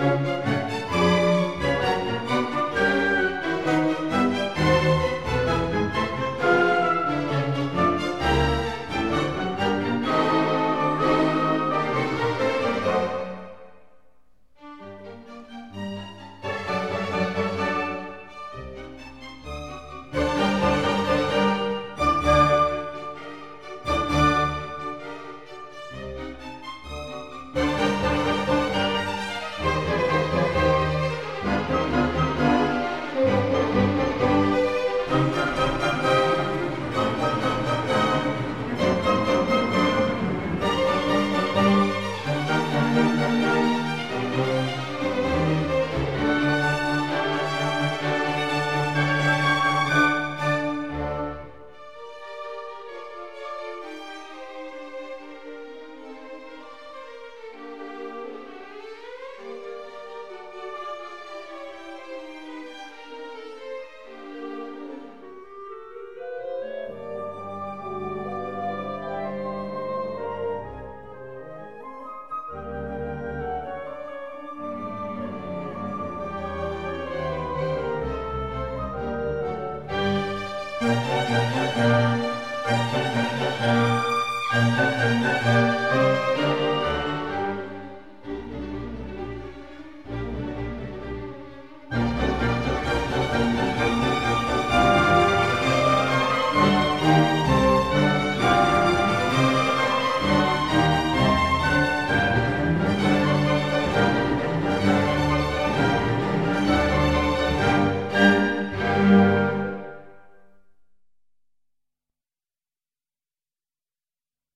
Música